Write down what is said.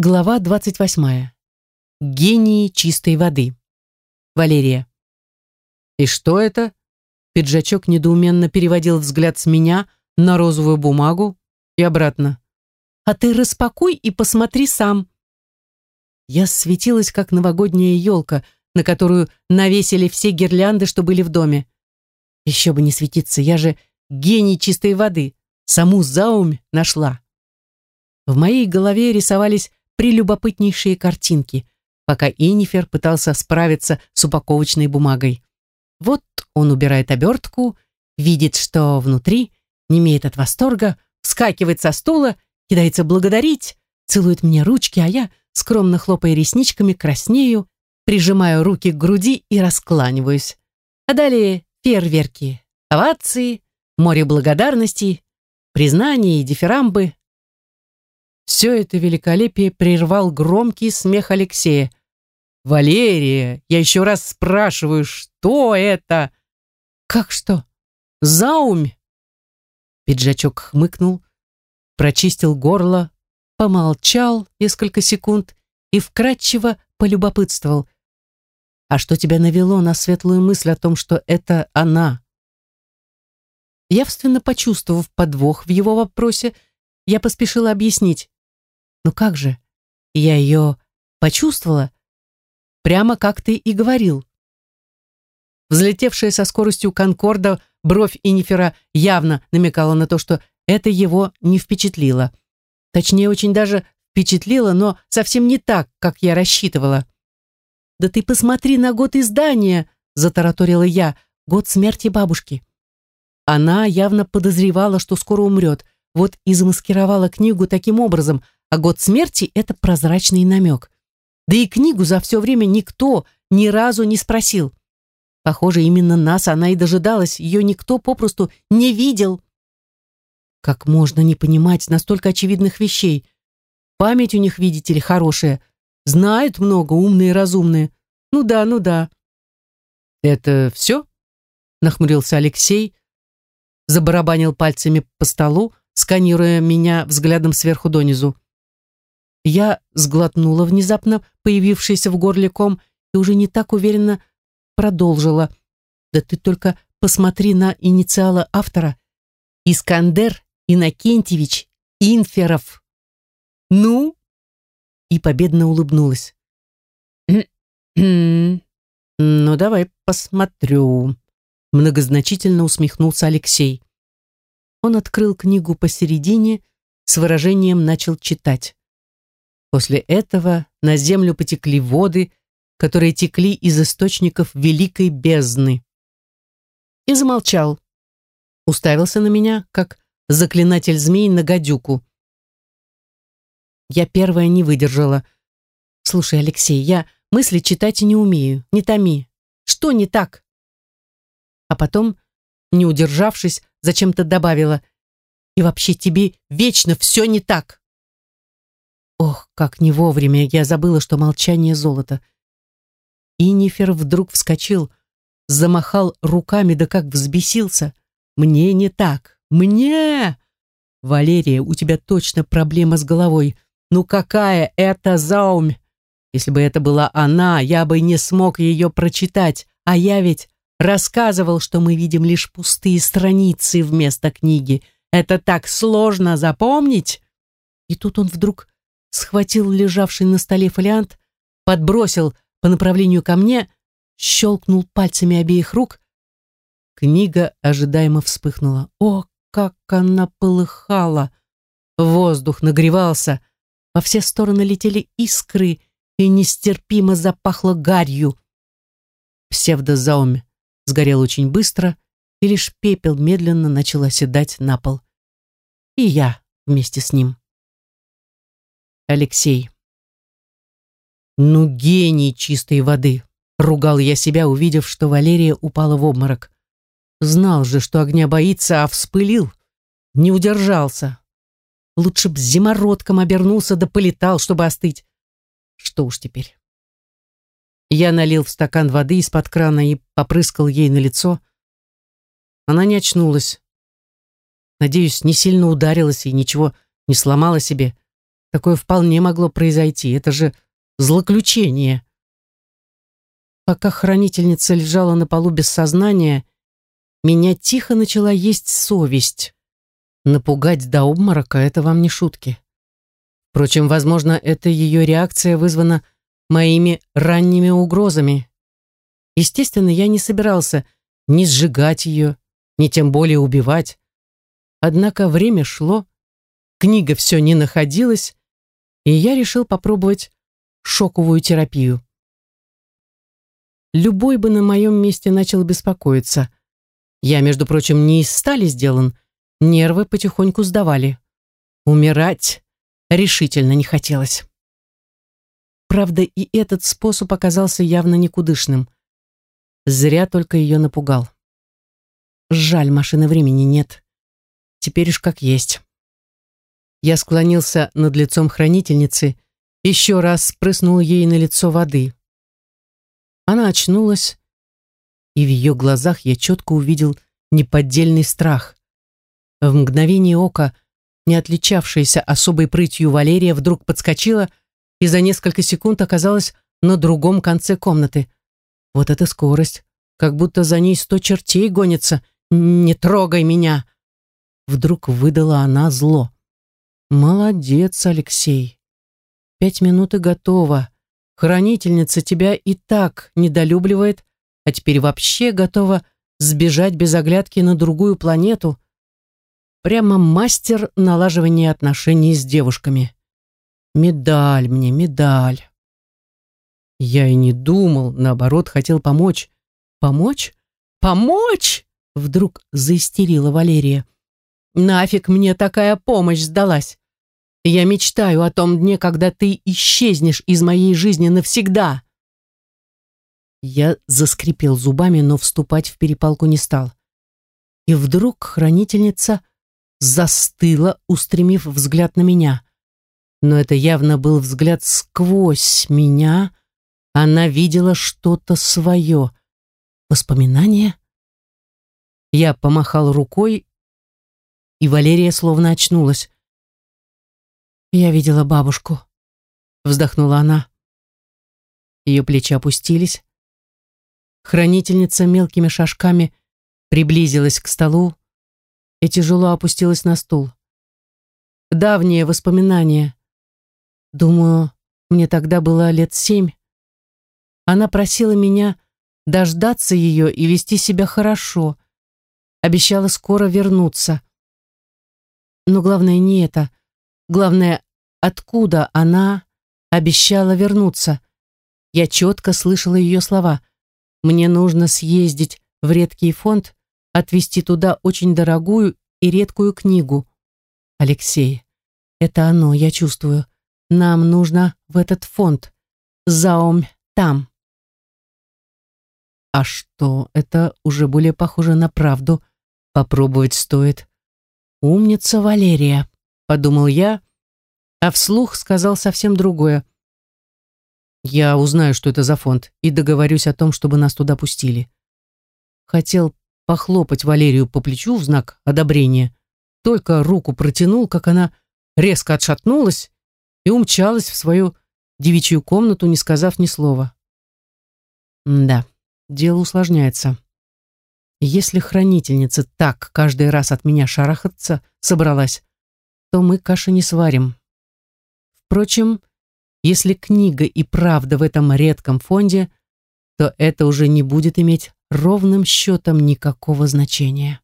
Глава 28. Гении чистой воды. Валерия. «И что это?» Пиджачок недоуменно переводил взгляд с меня на розовую бумагу и обратно. «А ты распакуй и посмотри сам». Я светилась, как новогодняя елка, на которую навесили все гирлянды, что были в доме. Еще бы не светиться, я же гений чистой воды, саму заумь нашла. В моей голове рисовались прелюбопытнейшие картинки, пока Инифер пытался справиться с упаковочной бумагой. Вот он убирает обертку, видит, что внутри, не имеет от восторга, вскакивает со стула, кидается благодарить, целует мне ручки, а я, скромно хлопая ресничками, краснею, прижимаю руки к груди и раскланиваюсь. А далее фейерверки, овации, море благодарностей, признания и дифирамбы, все это великолепие прервал громкий смех Алексея. «Валерия, я еще раз спрашиваю, что это?» «Как что? Заумь?» Пиджачок хмыкнул, прочистил горло, помолчал несколько секунд и вкратчиво полюбопытствовал. «А что тебя навело на светлую мысль о том, что это она?» Явственно почувствовав подвох в его вопросе, я поспешила объяснить. Ну как же? Я ее почувствовала, прямо как ты и говорил. Взлетевшая со скоростью Конкорда бровь Инифера явно намекала на то, что это его не впечатлило. Точнее, очень даже впечатлило, но совсем не так, как я рассчитывала. «Да ты посмотри на год издания!» — затараторила я. «Год смерти бабушки». Она явно подозревала, что скоро умрет, вот и замаскировала книгу таким образом — а год смерти — это прозрачный намек. Да и книгу за все время никто ни разу не спросил. Похоже, именно нас она и дожидалась, ее никто попросту не видел. Как можно не понимать настолько очевидных вещей? Память у них, видите ли, хорошая. Знают много, умные и разумные. Ну да, ну да. Это все? Нахмурился Алексей, забарабанил пальцами по столу, сканируя меня взглядом сверху донизу. Я сглотнула внезапно появившийся в горле ком и уже не так уверенно продолжила. Да ты только посмотри на инициалы автора. Искандер Иннокентьевич Инферов. Ну? И победно улыбнулась. «Ну, давай посмотрю», — многозначительно усмехнулся Алексей. Он открыл книгу посередине, с выражением начал читать. После этого на землю потекли воды, которые текли из источников великой бездны. И замолчал. Уставился на меня, как заклинатель змей на гадюку. Я первая не выдержала. «Слушай, Алексей, я мысли читать не умею. Не томи. Что не так?» А потом, не удержавшись, зачем-то добавила. «И вообще тебе вечно все не так!» Ох, как не вовремя я забыла, что молчание золото. Инифер вдруг вскочил, замахал руками, да как взбесился. Мне не так. Мне! Валерия, у тебя точно проблема с головой. Ну какая это заумь? Если бы это была она, я бы не смог ее прочитать. А я ведь рассказывал, что мы видим лишь пустые страницы вместо книги. Это так сложно запомнить. И тут он вдруг схватил лежавший на столе фолиант, подбросил по направлению ко мне, щелкнул пальцами обеих рук. Книга ожидаемо вспыхнула. О, как она полыхала! Воздух нагревался, во все стороны летели искры и нестерпимо запахло гарью. Псевдозаумь сгорел очень быстро, и лишь пепел медленно начал оседать на пол. И я вместе с ним. Алексей. «Ну, гений чистой воды!» — ругал я себя, увидев, что Валерия упала в обморок. Знал же, что огня боится, а вспылил. Не удержался. Лучше б зимородком обернулся да полетал, чтобы остыть. Что уж теперь. Я налил в стакан воды из-под крана и попрыскал ей на лицо. Она не очнулась. Надеюсь, не сильно ударилась и ничего не сломала себе. Такое вполне могло произойти. Это же злоключение. Пока хранительница лежала на полу без сознания, меня тихо начала есть совесть. Напугать до обморока — это вам не шутки. Впрочем, возможно, это ее реакция вызвана моими ранними угрозами. Естественно, я не собирался ни сжигать ее, ни тем более убивать. Однако время шло, книга все не находилась, и я решил попробовать шоковую терапию. Любой бы на моем месте начал беспокоиться. Я, между прочим, не из стали сделан, нервы потихоньку сдавали. Умирать решительно не хотелось. Правда, и этот способ оказался явно никудышным. Зря только ее напугал. Жаль, машины времени нет. Теперь уж как есть. Я склонился над лицом хранительницы, еще раз спрыснул ей на лицо воды. Она очнулась, и в ее глазах я четко увидел неподдельный страх. В мгновение ока, не отличавшаяся особой прытью Валерия, вдруг подскочила и за несколько секунд оказалась на другом конце комнаты. Вот эта скорость, как будто за ней сто чертей гонится. «Не трогай меня!» Вдруг выдала она зло. «Молодец, Алексей. Пять минут и готово. Хранительница тебя и так недолюбливает, а теперь вообще готова сбежать без оглядки на другую планету. Прямо мастер налаживания отношений с девушками. Медаль мне, медаль. Я и не думал, наоборот, хотел помочь. Помочь? Помочь? Вдруг заистерила Валерия. Нафиг мне такая помощь сдалась? Я мечтаю о том дне, когда ты исчезнешь из моей жизни навсегда. Я заскрипел зубами, но вступать в перепалку не стал. И вдруг хранительница застыла, устремив взгляд на меня. Но это явно был взгляд сквозь меня. Она видела что-то свое. Воспоминание? Я помахал рукой, и Валерия словно очнулась. «Я видела бабушку», — вздохнула она. Ее плечи опустились. Хранительница мелкими шажками приблизилась к столу и тяжело опустилась на стул. Давние воспоминания. Думаю, мне тогда было лет семь. Она просила меня дождаться ее и вести себя хорошо. Обещала скоро вернуться. Но главное не это. Главное, откуда она обещала вернуться. Я четко слышала ее слова. Мне нужно съездить в редкий фонд, отвезти туда очень дорогую и редкую книгу. Алексей, это оно, я чувствую. Нам нужно в этот фонд. Заумь там. А что, это уже более похоже на правду. Попробовать стоит. Умница Валерия подумал я, а вслух сказал совсем другое. Я узнаю, что это за фонд, и договорюсь о том, чтобы нас туда пустили. Хотел похлопать Валерию по плечу в знак одобрения, только руку протянул, как она резко отшатнулась и умчалась в свою девичью комнату, не сказав ни слова. да, дело усложняется. Если хранительница так каждый раз от меня шарахаться собралась, то мы каши не сварим. Впрочем, если книга и правда в этом редком фонде, то это уже не будет иметь ровным счетом никакого значения.